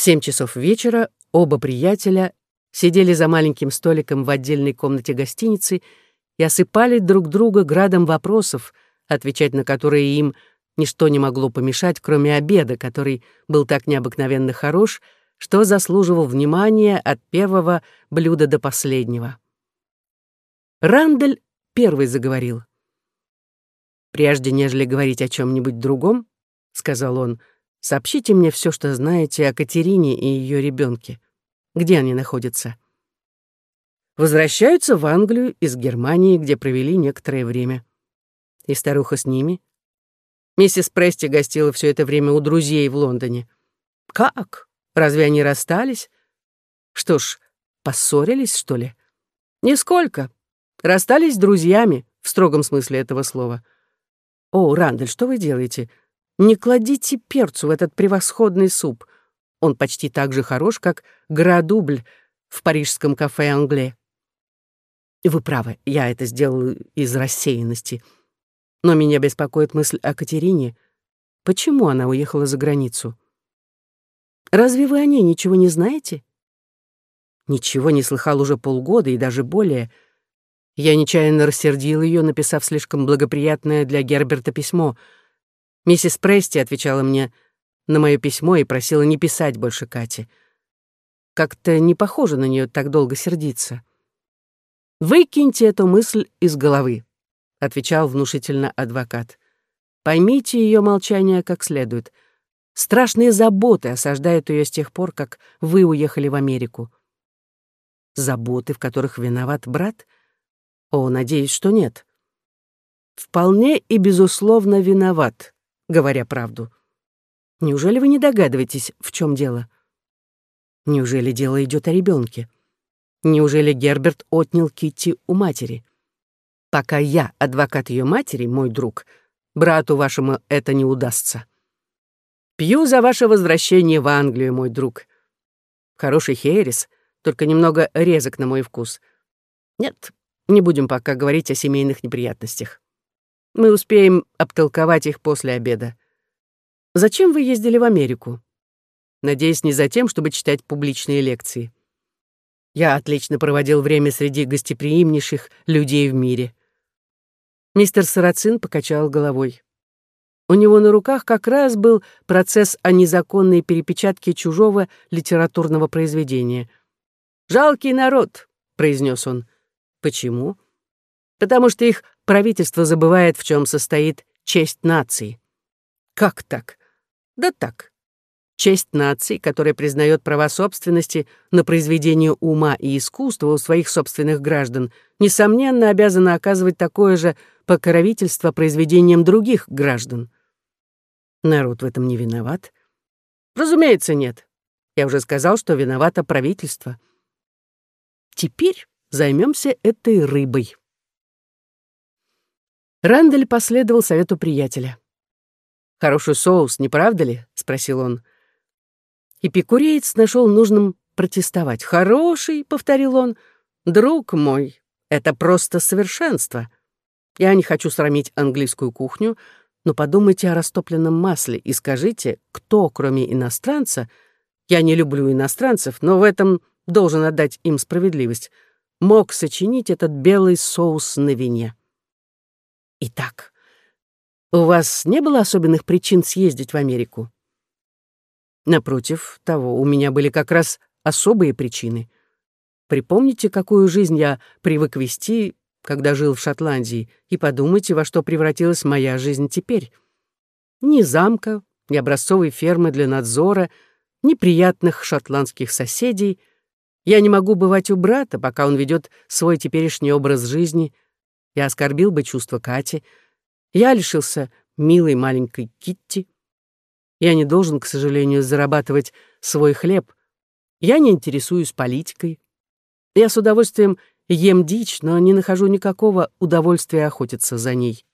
В семь часов вечера оба приятеля сидели за маленьким столиком в отдельной комнате гостиницы и осыпали друг друга градом вопросов, отвечать на которые им ничто не могло помешать, кроме обеда, который был так необыкновенно хорош, что заслуживал внимания от первого блюда до последнего. Рандель первый заговорил. «Прежде нежели говорить о чем-нибудь другом, — сказал он, — сообщите мне все, что знаете о Катерине и ее ребенке. Где они находятся?» «Возвращаются в Англию из Германии, где провели некоторое время. И старуха с ними. Миссис Прести гостила все это время у друзей в Лондоне. Как? Разве они расстались? Что ж, поссорились, что ли? Нисколько. Расстались с друзьями, в строгом смысле этого слова. О, Рандель, что вы делаете? Не кладите перцу в этот превосходный суп. Он почти так же хорош, как градубль в парижском кафе «Англе». Вы правы, я это сделал из рассеянности — но меня беспокоит мысль о Катерине. Почему она уехала за границу? Разве вы о ней ничего не знаете? Ничего не слыхал уже полгода и даже более. Я нечаянно рассердил ее, написав слишком благоприятное для Герберта письмо. Миссис Прести отвечала мне на мое письмо и просила не писать больше Кате. Как-то не похоже на нее так долго сердиться. Выкиньте эту мысль из головы отвечал внушительно адвокат. Поймите ее молчание как следует. Страшные заботы осаждают ее с тех пор, как вы уехали в Америку. Заботы, в которых виноват брат? О, надеюсь, что нет. Вполне и безусловно виноват, говоря правду. Неужели вы не догадываетесь, в чем дело? Неужели дело идет о ребенке? Неужели Герберт отнял Китти у матери? Пока я адвокат ее матери, мой друг, брату вашему это не удастся. Пью за ваше возвращение в Англию, мой друг. Хороший херес, только немного резок на мой вкус. Нет, не будем пока говорить о семейных неприятностях. Мы успеем обтолковать их после обеда. Зачем вы ездили в Америку? Надеюсь, не за тем, чтобы читать публичные лекции. Я отлично проводил время среди гостеприимнейших людей в мире. Мистер Сарацин покачал головой. У него на руках как раз был процесс о незаконной перепечатке чужого литературного произведения. «Жалкий народ», — произнес он. «Почему?» «Потому что их правительство забывает, в чем состоит честь нации». «Как так?» «Да так честь нации, которая признает права собственности на произведение ума и искусства у своих собственных граждан, несомненно обязана оказывать такое же покровительство произведениям других граждан. Народ в этом не виноват? Разумеется, нет. Я уже сказал, что виновато правительство. Теперь займемся этой рыбой. Рандель последовал совету приятеля. «Хороший соус, не правда ли?» — спросил он. Эпикуреец нашел нужным протестовать. «Хороший», — повторил он, — «друг мой, это просто совершенство. Я не хочу срамить английскую кухню, но подумайте о растопленном масле и скажите, кто, кроме иностранца, я не люблю иностранцев, но в этом должен отдать им справедливость, мог сочинить этот белый соус на вине. Итак, у вас не было особенных причин съездить в Америку? Напротив того, у меня были как раз особые причины. Припомните, какую жизнь я привык вести, когда жил в Шотландии, и подумайте, во что превратилась моя жизнь теперь. Ни замка, ни образцовой фермы для надзора, ни приятных шотландских соседей. Я не могу бывать у брата, пока он ведет свой теперешний образ жизни. Я оскорбил бы чувство Кати. Я лишился милой маленькой Китти. Я не должен, к сожалению, зарабатывать свой хлеб. Я не интересуюсь политикой. Я с удовольствием ем дичь, но не нахожу никакого удовольствия охотиться за ней.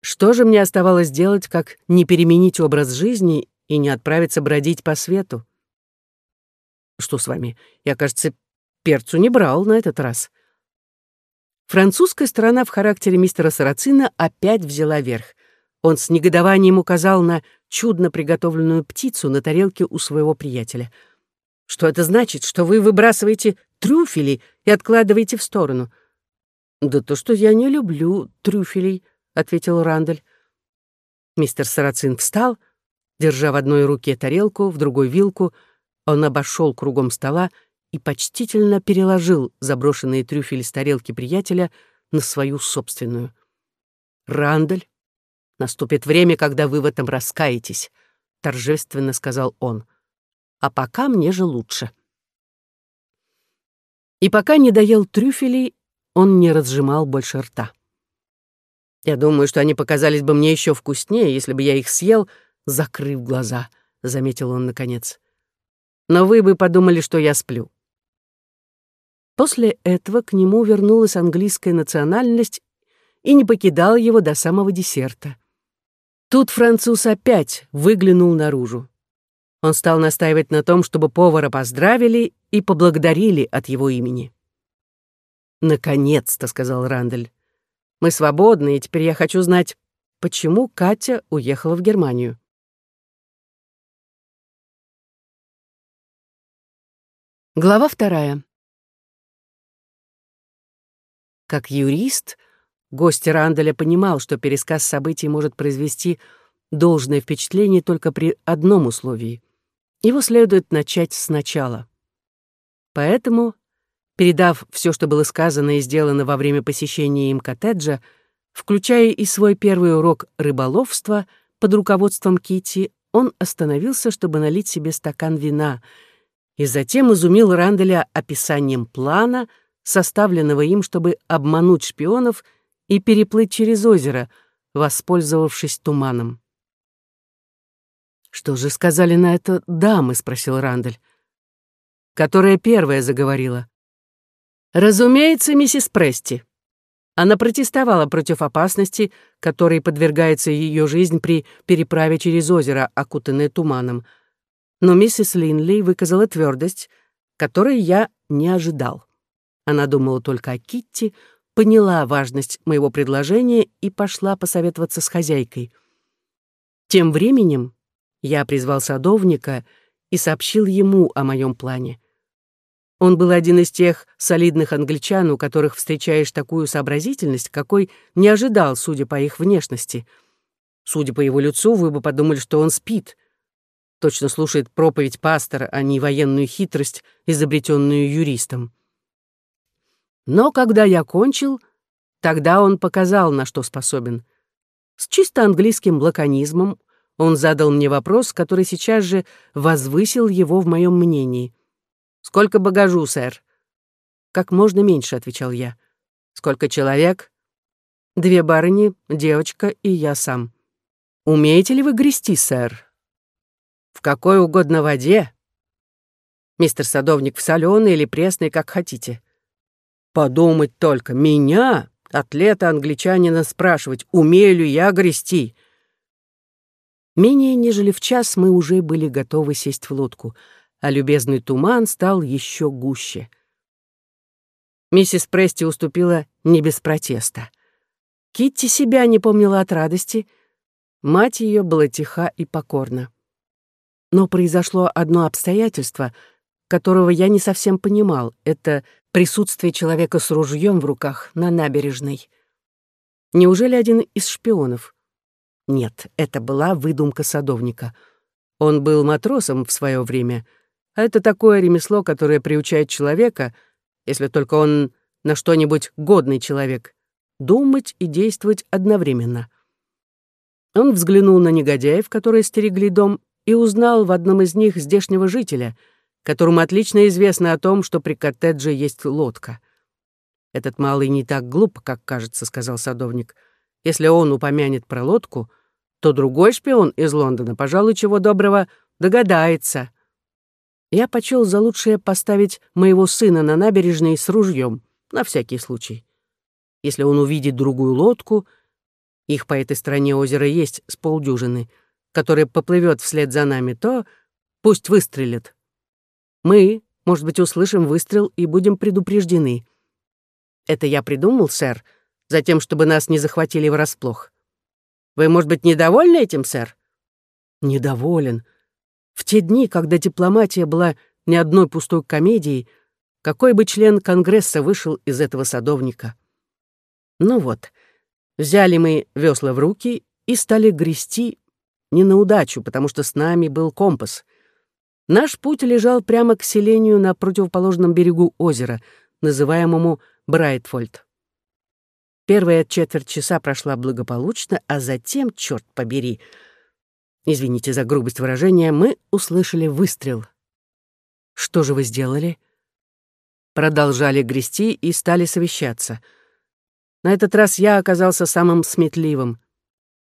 Что же мне оставалось делать, как не переменить образ жизни и не отправиться бродить по свету? Что с вами? Я, кажется, перцу не брал на этот раз. Французская сторона в характере мистера Сарацина опять взяла верх. Он с негодованием указал на чудно приготовленную птицу на тарелке у своего приятеля. «Что это значит, что вы выбрасываете трюфели и откладываете в сторону?» «Да то, что я не люблю трюфелей», — ответил Рандаль. Мистер Сарацин встал, держа в одной руке тарелку, в другой — вилку. Он обошел кругом стола и почтительно переложил заброшенные трюфели с тарелки приятеля на свою собственную. «Рандаль, наступит время, когда вы в этом раскаетесь», — торжественно сказал он. «А пока мне же лучше». И пока не доел трюфелей, он не разжимал больше рта. «Я думаю, что они показались бы мне еще вкуснее, если бы я их съел, закрыв глаза», — заметил он наконец. «Но вы бы подумали, что я сплю». После этого к нему вернулась английская национальность и не покидал его до самого десерта. Тут француз опять выглянул наружу. Он стал настаивать на том, чтобы повара поздравили и поблагодарили от его имени. «Наконец-то», — сказал Рандель. «Мы свободны, и теперь я хочу знать, почему Катя уехала в Германию». Глава вторая. Как юрист, гость Ранделя понимал, что пересказ событий может произвести должное впечатление только при одном условии. Его следует начать сначала. Поэтому, передав все, что было сказано и сделано во время посещения им коттеджа, включая и свой первый урок рыболовства под руководством Кити, он остановился, чтобы налить себе стакан вина, и затем изумил Ранделя описанием плана — составленного им, чтобы обмануть шпионов и переплыть через озеро, воспользовавшись туманом. «Что же сказали на это дамы?» — спросил Рандель. «Которая первая заговорила». «Разумеется, миссис Прести». Она протестовала против опасности, которой подвергается ее жизнь при переправе через озеро, окутанное туманом. Но миссис Линли выказала твердость, которой я не ожидал. Она думала только о Китти, поняла важность моего предложения и пошла посоветоваться с хозяйкой. Тем временем я призвал садовника и сообщил ему о моем плане. Он был один из тех солидных англичан, у которых встречаешь такую сообразительность, какой не ожидал, судя по их внешности. Судя по его лицу, вы бы подумали, что он спит. Точно слушает проповедь пастора, а не военную хитрость, изобретенную юристом. Но когда я кончил, тогда он показал, на что способен. С чисто английским лаконизмом он задал мне вопрос, который сейчас же возвысил его в моем мнении. «Сколько багажу, сэр?» «Как можно меньше», — отвечал я. «Сколько человек?» «Две барыни, девочка и я сам». «Умеете ли вы грести, сэр?» «В какой угодно воде?» «Мистер Садовник, в соленой или пресной, как хотите». Подумать только, меня, атлета-англичанина, спрашивать, умею ли я грести. Менее нежели в час мы уже были готовы сесть в лодку, а любезный туман стал еще гуще. Миссис Прести уступила не без протеста. Китти себя не помнила от радости, мать ее была тиха и покорна. Но произошло одно обстоятельство, которого я не совсем понимал. Это присутствие человека с ружьем в руках на набережной. Неужели один из шпионов? Нет, это была выдумка садовника. Он был матросом в свое время, а это такое ремесло, которое приучает человека, если только он на что-нибудь годный человек, думать и действовать одновременно. Он взглянул на негодяев, которые стерегли дом, и узнал в одном из них здешнего жителя — которому отлично известно о том, что при коттедже есть лодка. «Этот малый не так глуп, как кажется», — сказал садовник. «Если он упомянет про лодку, то другой шпион из Лондона, пожалуй, чего доброго, догадается». Я почел за лучшее поставить моего сына на набережной с ружьем, на всякий случай. Если он увидит другую лодку, их по этой стороне озера есть с полдюжины, которая поплывет вслед за нами, то пусть выстрелит. Мы, может быть, услышим выстрел и будем предупреждены. Это я придумал, сэр, затем, чтобы нас не захватили врасплох. Вы, может быть, недовольны этим, сэр? недоволен. В те дни, когда дипломатия была ни одной пустой комедией, какой бы член Конгресса вышел из этого садовника. Ну вот, взяли мы весла в руки и стали грести не на удачу, потому что с нами был компас. Наш путь лежал прямо к селению на противоположном берегу озера, называемому Брайтфольд. Первая четверть часа прошла благополучно, а затем, черт побери, извините за грубость выражения, мы услышали выстрел. Что же вы сделали? Продолжали грести и стали совещаться. На этот раз я оказался самым сметливым.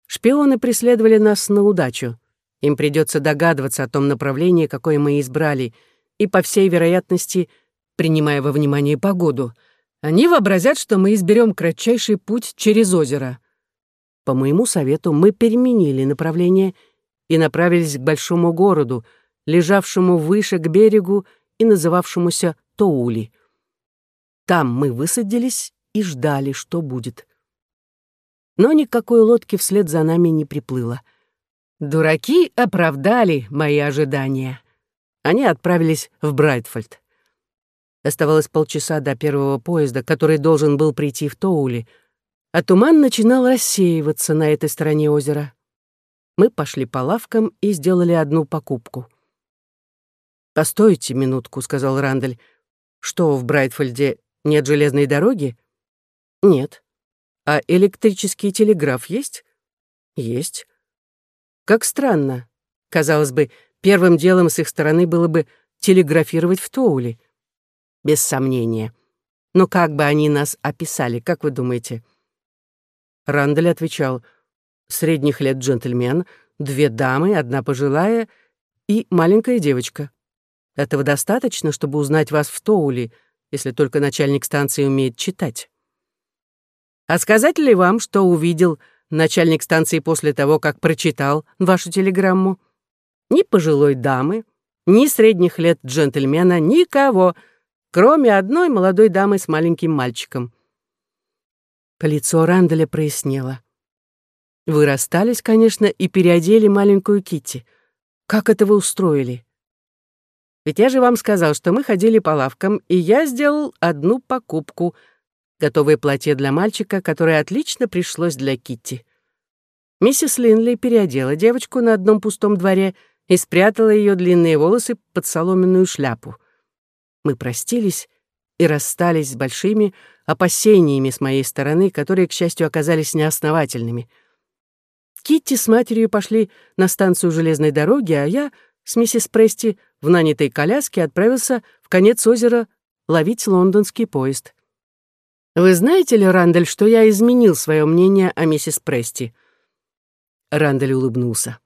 Шпионы преследовали нас на удачу. Им придется догадываться о том направлении, какое мы избрали, и, по всей вероятности, принимая во внимание погоду, они вообразят, что мы изберем кратчайший путь через озеро. По моему совету мы переменили направление и направились к большому городу, лежавшему выше к берегу и называвшемуся Тоули. Там мы высадились и ждали, что будет. Но никакой лодки вслед за нами не приплыло. Дураки оправдали мои ожидания. Они отправились в Брайтфольд. Оставалось полчаса до первого поезда, который должен был прийти в Тоули, а туман начинал рассеиваться на этой стороне озера. Мы пошли по лавкам и сделали одну покупку. «Постойте минутку», — сказал Рандель. «Что, в Брайтфольде нет железной дороги?» «Нет». «А электрический телеграф есть?» «Есть». «Как странно. Казалось бы, первым делом с их стороны было бы телеграфировать в Тоули. Без сомнения. Но как бы они нас описали, как вы думаете?» Рандель отвечал, «Средних лет джентльмен, две дамы, одна пожилая и маленькая девочка. Этого достаточно, чтобы узнать вас в Тоули, если только начальник станции умеет читать. А сказать ли вам, что увидел начальник станции после того, как прочитал вашу телеграмму? Ни пожилой дамы, ни средних лет джентльмена, никого, кроме одной молодой дамы с маленьким мальчиком. По лицу Ранделя прояснело. Вы расстались, конечно, и переодели маленькую Китти. Как это вы устроили? Ведь я же вам сказал, что мы ходили по лавкам, и я сделал одну покупку — готовое платье для мальчика, которое отлично пришлось для Китти. Миссис Линли переодела девочку на одном пустом дворе и спрятала ее длинные волосы под соломенную шляпу. Мы простились и расстались с большими опасениями с моей стороны, которые, к счастью, оказались неосновательными. Китти с матерью пошли на станцию железной дороги, а я с миссис Прести в нанятой коляске отправился в конец озера ловить лондонский поезд. Вы знаете ли, Рандель, что я изменил свое мнение о миссис Прести? Рандель улыбнулся.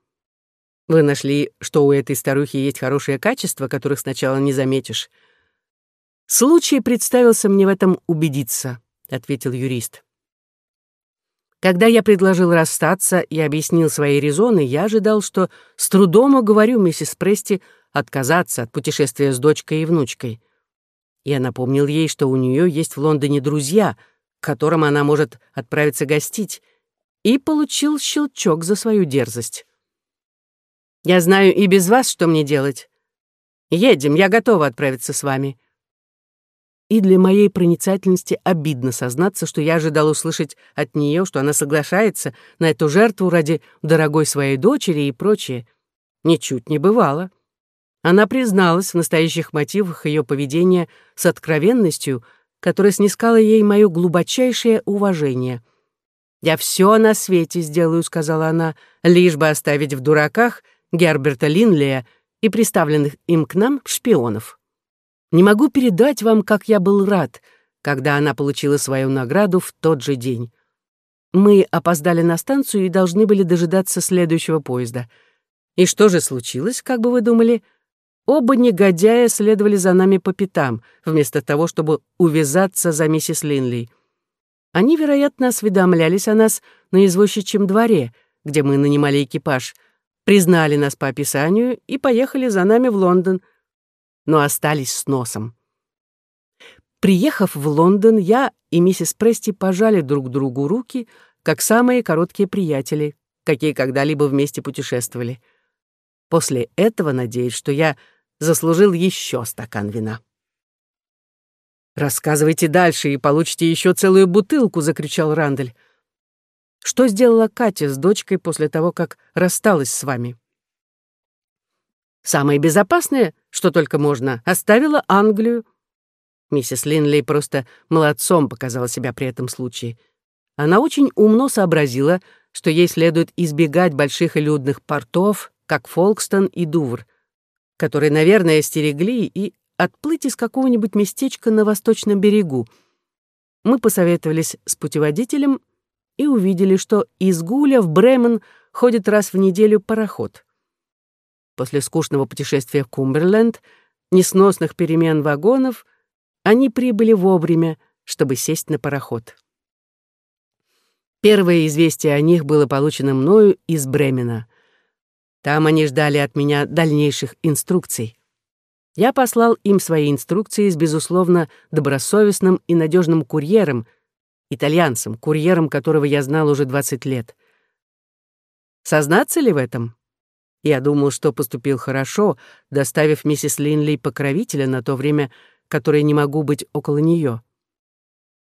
Вы нашли, что у этой старухи есть хорошие качества, которых сначала не заметишь. Случай представился мне в этом убедиться, ответил юрист. Когда я предложил расстаться и объяснил свои резоны, я ожидал, что с трудом уговорю миссис Прести отказаться от путешествия с дочкой и внучкой. Я напомнил ей, что у нее есть в Лондоне друзья, к которым она может отправиться гостить, и получил щелчок за свою дерзость. «Я знаю и без вас, что мне делать. Едем, я готова отправиться с вами и для моей проницательности обидно сознаться, что я ожидал услышать от нее, что она соглашается на эту жертву ради дорогой своей дочери и прочее. Ничуть не бывало. Она призналась в настоящих мотивах ее поведения с откровенностью, которая снискала ей мое глубочайшее уважение. «Я все на свете сделаю», — сказала она, «лишь бы оставить в дураках Герберта Линлея и приставленных им к нам шпионов». Не могу передать вам, как я был рад, когда она получила свою награду в тот же день. Мы опоздали на станцию и должны были дожидаться следующего поезда. И что же случилось, как бы вы думали? Оба негодяя следовали за нами по пятам, вместо того, чтобы увязаться за миссис Линли. Они, вероятно, осведомлялись о нас на извозчичьем дворе, где мы нанимали экипаж, признали нас по описанию и поехали за нами в Лондон — но остались с носом. Приехав в Лондон, я и миссис Прести пожали друг другу руки, как самые короткие приятели, какие когда-либо вместе путешествовали. После этого надеюсь, что я заслужил еще стакан вина. «Рассказывайте дальше и получите еще целую бутылку», — закричал Рандель. «Что сделала Катя с дочкой после того, как рассталась с вами?» «Самое безопасное, что только можно, оставила Англию». Миссис Линлей просто молодцом показала себя при этом случае. Она очень умно сообразила, что ей следует избегать больших и людных портов, как Фолкстон и Дувр, которые, наверное, стерегли и отплыть из какого-нибудь местечка на восточном берегу. Мы посоветовались с путеводителем и увидели, что из Гуля в Бремен ходит раз в неделю пароход. После скучного путешествия в Кумберленд, несносных перемен вагонов, они прибыли вовремя, чтобы сесть на пароход. Первое известие о них было получено мною из Бремена. Там они ждали от меня дальнейших инструкций. Я послал им свои инструкции с, безусловно, добросовестным и надежным курьером, итальянцем, курьером которого я знал уже 20 лет. Сознаться ли в этом? Я думал, что поступил хорошо, доставив миссис Линли покровителя на то время, которое не могу быть около нее.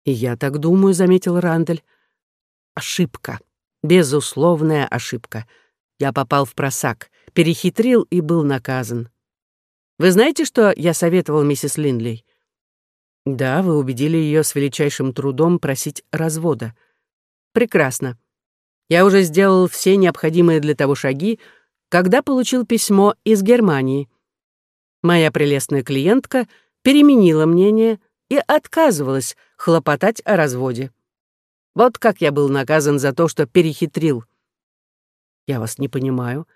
«И я так думаю», — заметил Рандель. «Ошибка. Безусловная ошибка. Я попал в просак, перехитрил и был наказан. Вы знаете, что я советовал миссис Линлей? Да, вы убедили ее с величайшим трудом просить развода. Прекрасно. Я уже сделал все необходимые для того шаги, когда получил письмо из Германии. Моя прелестная клиентка переменила мнение и отказывалась хлопотать о разводе. Вот как я был наказан за то, что перехитрил. Я вас не понимаю.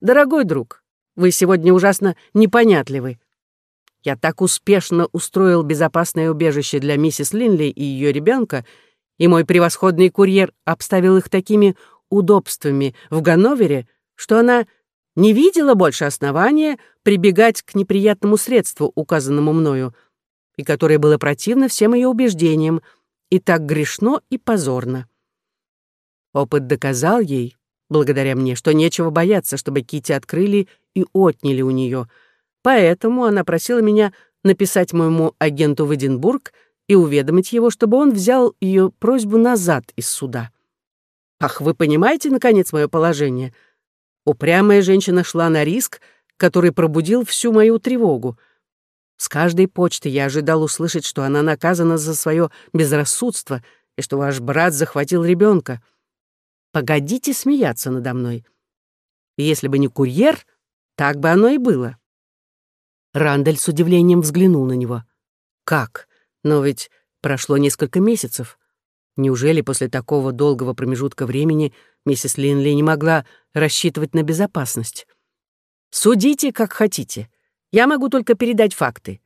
Дорогой друг, вы сегодня ужасно непонятливы. Я так успешно устроил безопасное убежище для миссис Линли и ее ребенка, и мой превосходный курьер обставил их такими удобствами в Ганновере, что она не видела больше основания прибегать к неприятному средству, указанному мною, и которое было противно всем ее убеждениям, и так грешно и позорно. Опыт доказал ей, благодаря мне, что нечего бояться, чтобы Кити открыли и отняли у нее. Поэтому она просила меня написать моему агенту в Эдинбург и уведомить его, чтобы он взял ее просьбу назад из суда. Ах, вы понимаете, наконец, мое положение? Упрямая женщина шла на риск, который пробудил всю мою тревогу. С каждой почты я ожидал услышать, что она наказана за свое безрассудство и что ваш брат захватил ребенка. Погодите смеяться надо мной. Если бы не курьер, так бы оно и было. Рандель с удивлением взглянул на него. Как? Но ведь прошло несколько месяцев. Неужели после такого долгого промежутка времени миссис Линли не могла рассчитывать на безопасность? Судите, как хотите. Я могу только передать факты.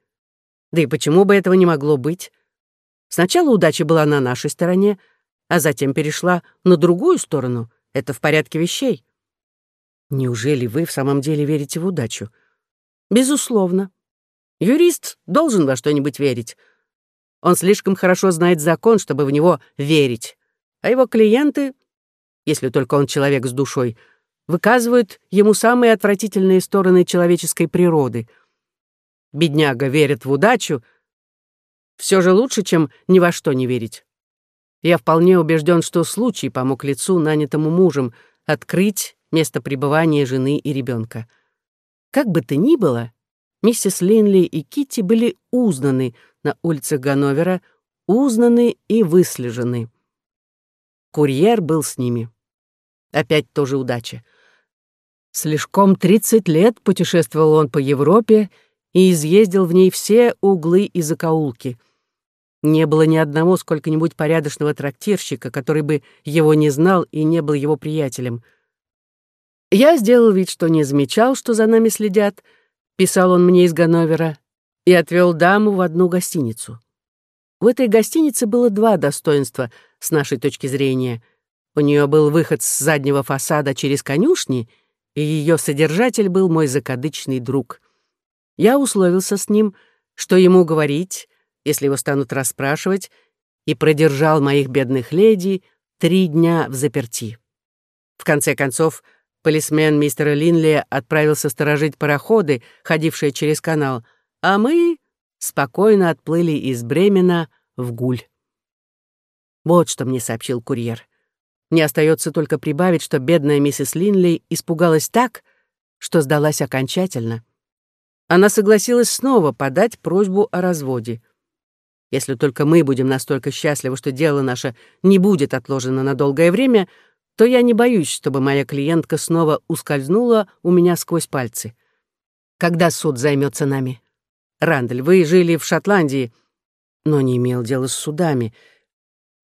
Да и почему бы этого не могло быть? Сначала удача была на нашей стороне, а затем перешла на другую сторону. Это в порядке вещей. Неужели вы в самом деле верите в удачу? Безусловно. Юрист должен во что-нибудь верить. Он слишком хорошо знает закон, чтобы в него верить. А его клиенты, если только он человек с душой, выказывают ему самые отвратительные стороны человеческой природы. Бедняга верит в удачу, все же лучше, чем ни во что не верить. Я вполне убежден, что случай помог лицу, нанятому мужем, открыть место пребывания жены и ребенка. Как бы то ни было, миссис Линли и Китти были узнаны на улицах Ганновера, узнаны и выслежены. Курьер был с ними. Опять тоже удача. Слишком 30 лет путешествовал он по Европе и изъездил в ней все углы и закоулки. Не было ни одного сколько-нибудь порядочного трактирщика, который бы его не знал и не был его приятелем. Я сделал вид, что не замечал, что за нами следят, писал он мне из Ганновера, и отвел даму в одну гостиницу. В этой гостинице было два достоинства с нашей точки зрения. У нее был выход с заднего фасада через конюшни, и ее содержатель был мой закадычный друг. Я условился с ним, что ему говорить, если его станут расспрашивать, и продержал моих бедных леди три дня в заперти. В конце концов, Полисмен мистера Линли отправился сторожить пароходы, ходившие через канал, а мы спокойно отплыли из Бремена в Гуль. Вот что мне сообщил курьер. Мне остается только прибавить, что бедная миссис Линли испугалась так, что сдалась окончательно. Она согласилась снова подать просьбу о разводе. Если только мы будем настолько счастливы, что дело наше не будет отложено на долгое время, то я не боюсь, чтобы моя клиентка снова ускользнула у меня сквозь пальцы. Когда суд займется нами? Рандель, вы жили в Шотландии, но не имел дела с судами.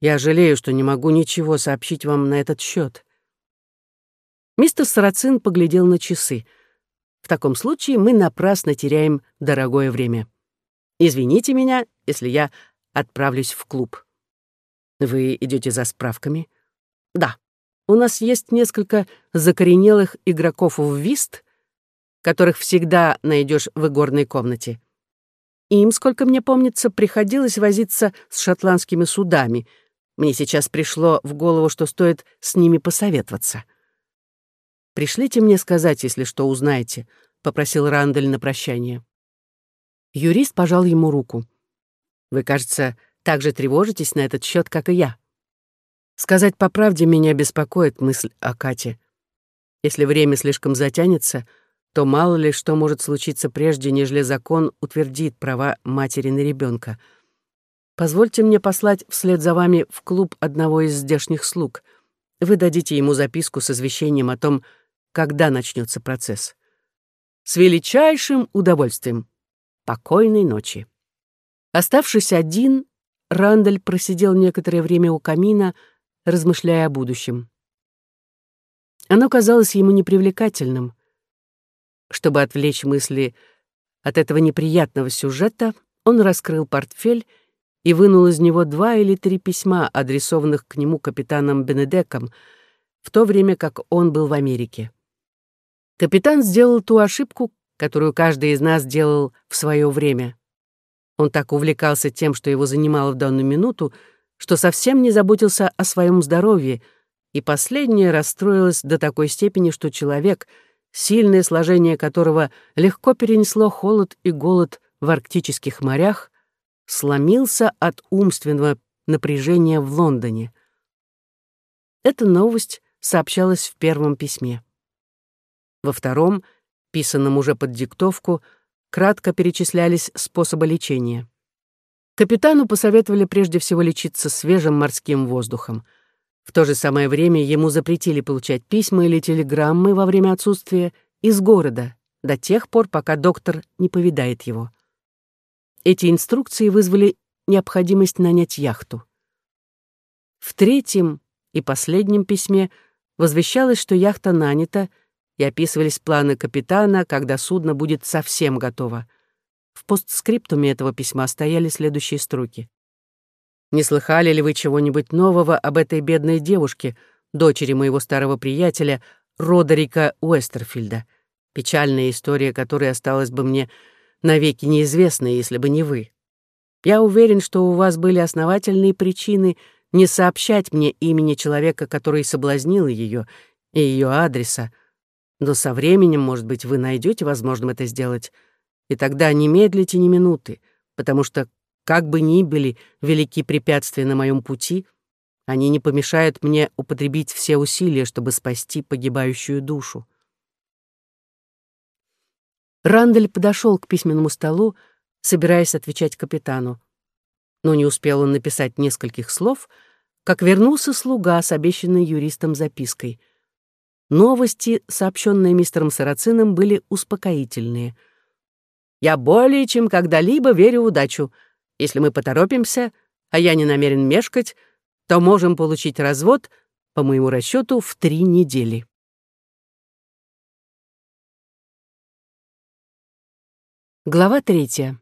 Я жалею, что не могу ничего сообщить вам на этот счет. Мистер Сарацин поглядел на часы. В таком случае мы напрасно теряем дорогое время. Извините меня, если я отправлюсь в клуб. Вы идете за справками? Да. У нас есть несколько закоренелых игроков в вист, которых всегда найдешь в игорной комнате. Им, сколько мне помнится, приходилось возиться с шотландскими судами. Мне сейчас пришло в голову, что стоит с ними посоветоваться. «Пришлите мне сказать, если что узнаете», — попросил Рандель на прощание. Юрист пожал ему руку. «Вы, кажется, так же тревожитесь на этот счет, как и я. Сказать по правде меня беспокоит мысль о Кате. Если время слишком затянется, то мало ли что может случиться прежде, нежели закон утвердит права матери на ребенка. Позвольте мне послать вслед за вами в клуб одного из здешних слуг. Вы дадите ему записку с извещением о том, когда начнется процесс. С величайшим удовольствием. Покойной ночи. Оставшись один, Рандаль просидел некоторое время у камина, размышляя о будущем. Оно казалось ему непривлекательным. Чтобы отвлечь мысли от этого неприятного сюжета, он раскрыл портфель и вынул из него два или три письма, адресованных к нему капитаном Бенедеком, в то время как он был в Америке. Капитан сделал ту ошибку, которую каждый из нас делал в свое время. Он так увлекался тем, что его занимало в данную минуту, что совсем не заботился о своем здоровье, и последнее расстроилось до такой степени, что человек, сильное сложение которого легко перенесло холод и голод в арктических морях, сломился от умственного напряжения в Лондоне. Эта новость сообщалась в первом письме. Во втором — писанном уже под диктовку, кратко перечислялись способы лечения. Капитану посоветовали прежде всего лечиться свежим морским воздухом. В то же самое время ему запретили получать письма или телеграммы во время отсутствия из города до тех пор, пока доктор не повидает его. Эти инструкции вызвали необходимость нанять яхту. В третьем и последнем письме возвещалось, что яхта нанята — и описывались планы капитана, когда судно будет совсем готово. В постскриптуме этого письма стояли следующие строки. «Не слыхали ли вы чего-нибудь нового об этой бедной девушке, дочери моего старого приятеля Родерика Уэстерфилда? Печальная история, которая осталась бы мне навеки неизвестной, если бы не вы. Я уверен, что у вас были основательные причины не сообщать мне имени человека, который соблазнил ее, и ее адреса, но со временем, может быть, вы найдете возможным это сделать, и тогда не медлите ни минуты, потому что, как бы ни были велики препятствия на моем пути, они не помешают мне употребить все усилия, чтобы спасти погибающую душу. Рандель подошел к письменному столу, собираясь отвечать капитану. Но не успел он написать нескольких слов, как вернулся слуга с обещанной юристом запиской — Новости, сообщенные мистером Сарацином, были успокоительные. «Я более чем когда-либо верю в удачу. Если мы поторопимся, а я не намерен мешкать, то можем получить развод, по моему расчету, в три недели». Глава третья.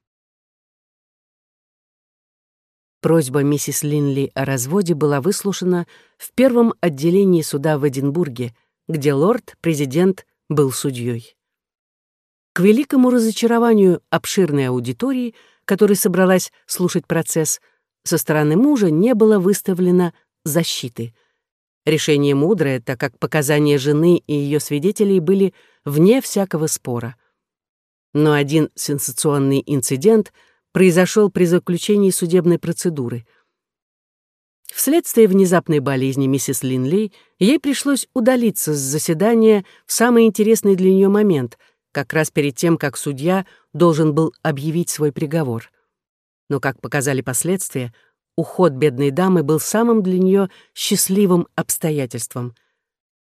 Просьба миссис Линли о разводе была выслушана в первом отделении суда в Эдинбурге — где лорд-президент был судьей. К великому разочарованию обширной аудитории, которая собралась слушать процесс, со стороны мужа не было выставлено защиты. Решение мудрое, так как показания жены и ее свидетелей были вне всякого спора. Но один сенсационный инцидент произошел при заключении судебной процедуры. Вследствие внезапной болезни миссис Линли ей пришлось удалиться с заседания в самый интересный для нее момент, как раз перед тем, как судья должен был объявить свой приговор. Но, как показали последствия, уход бедной дамы был самым для нее счастливым обстоятельством.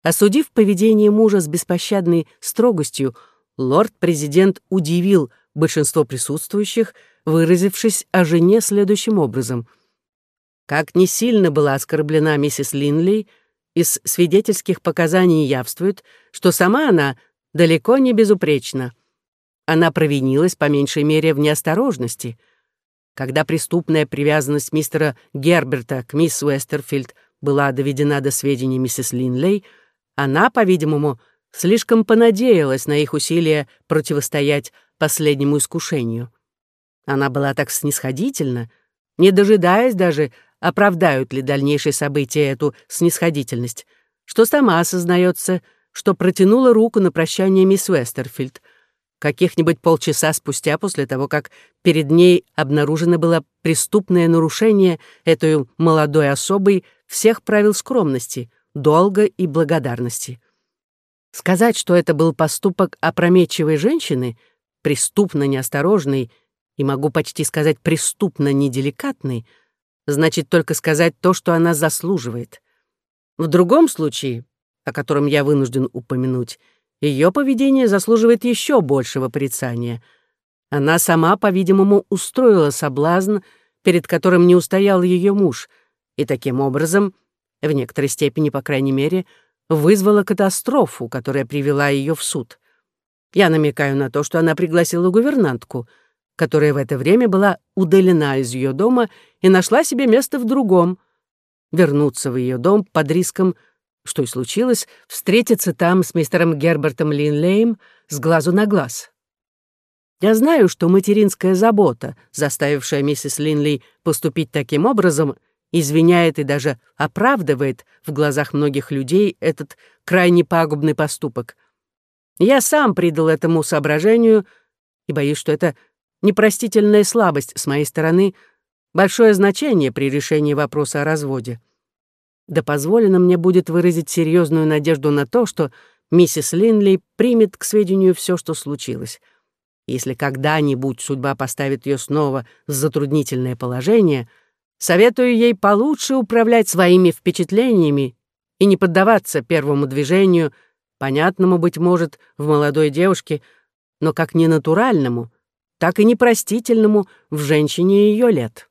Осудив поведение мужа с беспощадной строгостью, лорд-президент удивил большинство присутствующих, выразившись о жене следующим образом. Как не сильно была оскорблена миссис Линли, из свидетельских показаний явствует, что сама она далеко не безупречна. Она провинилась, по меньшей мере, в неосторожности — когда преступная привязанность мистера Герберта к мисс Уэстерфилд была доведена до сведения миссис Линлей, она, по-видимому, слишком понадеялась на их усилия противостоять последнему искушению. Она была так снисходительна, не дожидаясь даже, оправдают ли дальнейшие события эту снисходительность, что сама осознается, что протянула руку на прощание мисс Уэстерфилд, каких-нибудь полчаса спустя после того, как перед ней обнаружено было преступное нарушение этой молодой особой всех правил скромности, долга и благодарности. Сказать, что это был поступок опрометчивой женщины, преступно неосторожный и, могу почти сказать, преступно неделикатный, значит только сказать то, что она заслуживает. В другом случае, о котором я вынужден упомянуть, ее поведение заслуживает еще большего порицания. Она сама, по-видимому, устроила соблазн, перед которым не устоял ее муж, и таким образом, в некоторой степени, по крайней мере, вызвала катастрофу, которая привела ее в суд. Я намекаю на то, что она пригласила гувернантку, которая в это время была удалена из ее дома и нашла себе место в другом. Вернуться в ее дом под риском что и случилось, встретиться там с мистером Гербертом Линлеем с глазу на глаз. Я знаю, что материнская забота, заставившая миссис Линли поступить таким образом, извиняет и даже оправдывает в глазах многих людей этот крайне пагубный поступок. Я сам придал этому соображению и боюсь, что это непростительная слабость с моей стороны, большое значение при решении вопроса о разводе да позволено мне будет выразить серьезную надежду на то, что миссис Линли примет к сведению все, что случилось. Если когда-нибудь судьба поставит ее снова в затруднительное положение, советую ей получше управлять своими впечатлениями и не поддаваться первому движению, понятному, быть может, в молодой девушке, но как ненатуральному, так и непростительному в женщине ее лет.